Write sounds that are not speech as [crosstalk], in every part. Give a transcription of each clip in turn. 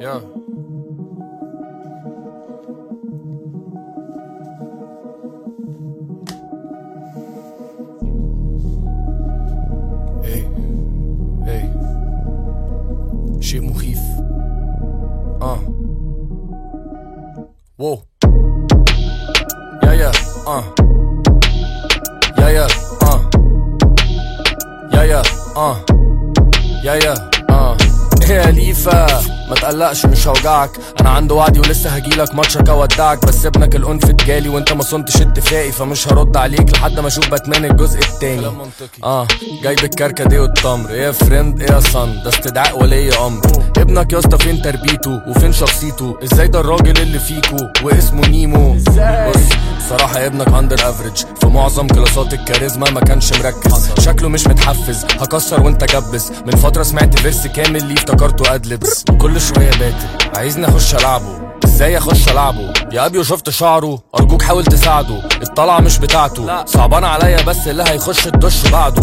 Yeah. إيه إيه شيء مخيف آه واو يا يا آه يا يا آه يا يا آه يا يا آه يا ليفا ما تقلقش مش هوجعك. أنا عندي وعدي ولسه هجيلك ماتشك اودعك بس ابنك الأنف جالي وأنت ما صنتش اتفاقي فمش هرد عليك لحد ما أشوف باتمان الجزء التاني. آه جايب الكركديه والتمر. إيه يا فريند إيه يا صن ده استدعاء ولي أمر. ابنك يا اسطى فين تربيته وفين شخصيته؟ إزاي ده الراجل اللي فيكو واسمه نيمو؟ بص صراحة ابنك اندر افريج في معظم كلاسات الكاريزما ما كانش مركز. شكله مش متحفز هكسر وانت جبس. من فترة سمعت فيرس كامل ليه افتكرته ادلبس. كل شوية باتل عايزني اخش العبه. إزاي اخش العبه؟ يا ابيو شفت شعره أرجوك حاول تساعده الطلعة مش بتاعته. صعبان عليا بس اللي هيخش الدش بعده.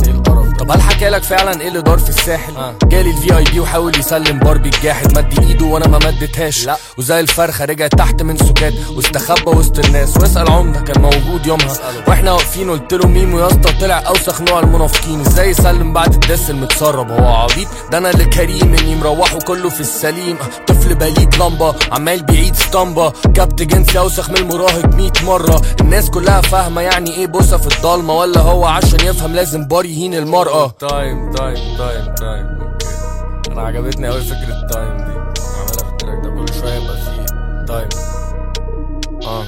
طب هل حكى لك فعلا إيه اللي دار في الساحل؟ جالي ال VIP وحاول يسلم باربي الجاحد. مد إيده وأنا ما مدتهاش. لا. وزي الفرخة رجع تحت من سكات. واستخبى وسط الناس. واسأل عمده كان موجود يومها. وإحنا واقفين قلت له ميمو يا اسطى طلع أوسخ نوع المنافقين. إزاي يسلم بعد ال diss المتسرب؟ هو عبيط؟ ده أنا اللي كريم إني مروحه كله في السليم. طفل بليد لمبة عمال بيعيد اسطمبة كبت جنسي اوسخ من المراهق 100 مرة. الناس كلها فاهمة يعني إيه بوسة في الضلمة ولا هو عشان يفهم لازم بار يهين المرأة. تايم تايم تايم تايم. أوكي. أنا عجبتني أوي فكرة تايم دي. عملها في التراك ده كل شوية يبقى فيه تايم. آه.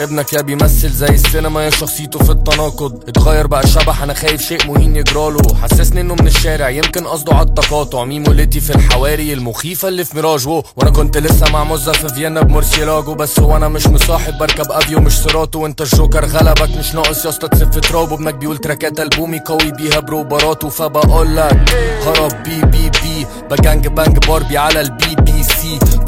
ابنك يا بيمثل زي السينما يا شخصيته في التناقض. اتغير بقى شبح أنا خايف شيء مهين يجراله. حسسني إنه من الشارع يمكن قصده على التقاطع. ميمولتي في الحواري المخيفة اللي في ميراج وأنا كنت لسه مع مزة في فيينا بمورسيلاجو. بس هو أنا مش مصاحب بركب أفيو مش سيراتو وأنت الجوكر غلبك مش ناقص يا أسطى تسف تراب ابنك بيقول تراكات ألبومي قوي بيها بروباراته فبقول لك هرب بي بي بي. بجانج بانج باربي على البي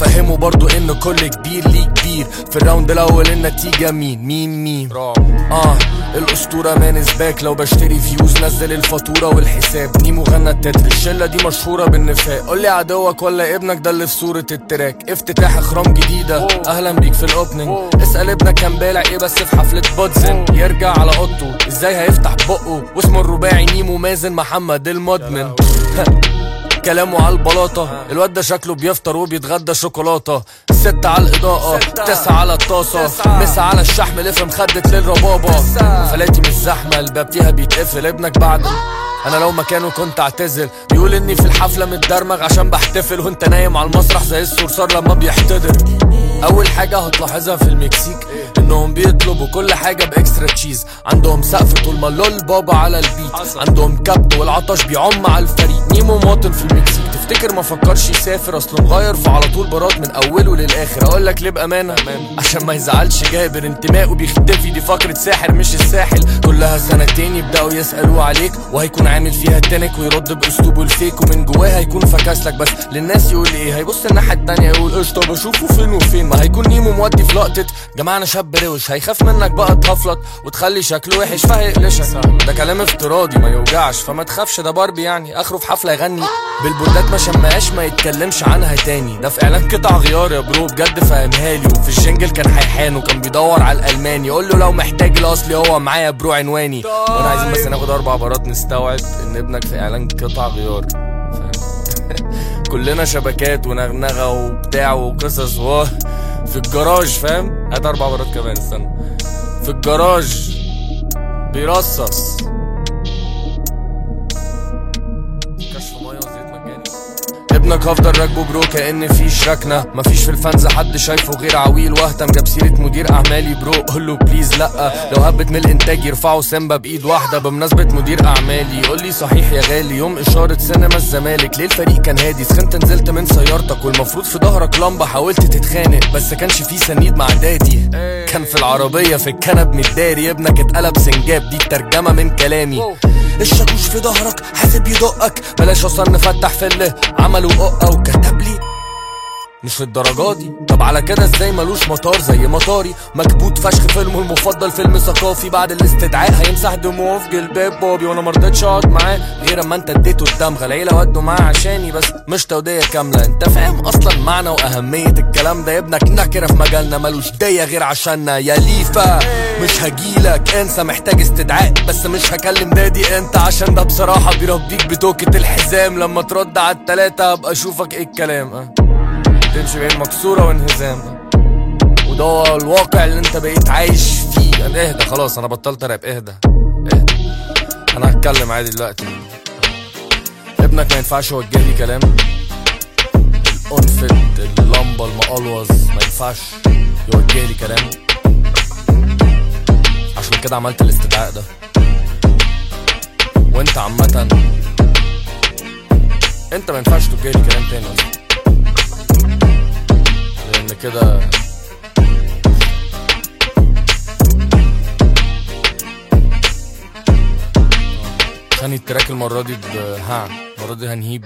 فهموا برضو إن كل كبير ليه كبير. في الراوند الأول النتيجه مين؟ مين مين؟ آه الأسطورة مانس باك لو بشتري فيوز نزل الفاتورة والحساب. نيمو غنى التتر. الشلة دي مشهورة بالنفاق. قول لي عدوك ولا ابنك؟ ده اللي في صورة التراك. افتتاح إخرام جديدة. أهلا بيك في الاوبننج اسأل ابنك كان بالع إيه بس في حفلة بودزن. يرجع على أوضته. إزاي هيفتح بقه؟ واسمه الرباعي نيمو مازن محمد المدمن. [laughs] كلامه على البلاطة. الواد ده شكله بيفطر وبيتغدى شوكولاتة. ستة على الإضاءة تسعة على الطاسة. مسا على الشحم لف مخدت للربابة. فلاتي مش زحمة الباب فيها بيتقفل ابنك بعد. أنا لو مكانه كنت أعتزل. بيقول إني في الحفلة متدرمغ عشان بحتفل وأنت نايم على المسرح زي الصرصار لما بيحتضر. أول حاجة هتلاحظها في المكسيك إنهم بيطلبوا كل حاجة ب extra cheese. عندهم سقف طول ما لول بابا على البيت. عندهم كبت والعطش بيعم على الفريق. نيمو مواطن في المكسيك. تفتكر ما فكرش يسافر؟ أصله مغير فعلى طول براد من أوله للآخر. أقول لك ليه بأمانة؟ عشان ما يزعلش جابر. انتمائه بيختفي. دي فقرة ساحر مش الساحل. كلها سنتين يبدأوا يسالوا عليك وهيكون عامل فيها التنك ويرد بأسلوبه ال fake ومن جواه هيكون فكاسلك بس. للناس يقول إيه؟ هيبص الناحية التانية يقول قشطة بشوفه فين وفين. ما هيكون نيمو مودي في لقطة. جماعة شاب روش هيخاف منك بقى تهفلط وتخلي شكله وحش فهيقلشك ده كلام افتراضي ما يوجعش. فما تخافش ده باربي يعني. آخره في حفلة يغني. بالبردات ما شماش ما يتكلمش عنها تاني. ده في إعلان قطع غيار يا bro بجد فاهمها لي. وفي ال jingle كان هيحان وكان بيدور على الألماني. يقول له لو محتاج الاصلي هو معايا bro عنواني. وأنا عايزين بس ناخد أربع مرات نستوعب. إن ابنك في إعلان قطع غيار. [laughs] كلنا شبكات ونغنغة وبتاع وقصص و في الجراج فاهم؟ هات أربع مرات كمان استنى. في الجراج بيرصص. ابنك هفضل راكبه bro كأن فيش ركنة مفيش في ال fans حد شايفه غير عويل واهتم. جاب سيرة مدير أعمالي bro قول له please لأ. لو هبت من الإنتاج يرفعوا سيمبا بإيد واحدة. بمناسبة مدير أعمالي يقول لي صحيح يا غالي. يوم إشارة سينما الزمالك ليه الفريق كان هادي. سخنت نزلت من سيارتك والمفروض في ظهرك لمبة. حاولت تتخانق بس كانش فيه سنيد مع daddy. كان في العربية في الكنب متداري ابنك اتقلب سنجاب دي الترجمة من كلامي. الشاكوش في ظهرك حاسب يدقك بلاش أصلا نفتح في اللي عملوا ققه وكتب لي مش للدرجة دي. طب على كده إزاي ملوش مطار زي مطاري؟ مكبوت فشخ فيلمه المفضل فيلم ثقافي. بعد الاستدعاء هيمسح دموعه في جلباب بابي وأنا مرضتش أقعد معاه غير أما أنت اديته الدمغة. العيلة ودوا معاه عشاني بس مش تودية كاملة. أنت فاهم أصلا معنى وأهمية الكلام ده؟ ابنك نكرة في مجالنا. ملوش ديه غير عشاننا يا ليفا. مش هجيلك أنسى محتاج استدعاء. بس مش هكلم نادي أنت عشان ده بصراحة بيربيك بتوكة الحزام. لما ترد على التلاتة أبقى أشوفك إيه الكلام آه تمشي بين مكسورة وانهزام. وده هو الواقع اللي انت بقيت عايش فيه. أنا اهدى خلاص أنا بطلت راب. اهدى اهدى. أنا هتكلم عادي دلوقتي. ابنك ما ينفعش يوجه لي كلام. الانفت اللمبة المقلوظ ما ينفعش يوجه لي كلام. عشان كده عملت الاستدعاء ده. وانت عامة انت ما ينفعش توجه لي كلام تاني أصلا. لأن كده. عشان التراك المرة دي ها المرة دي هنهيب.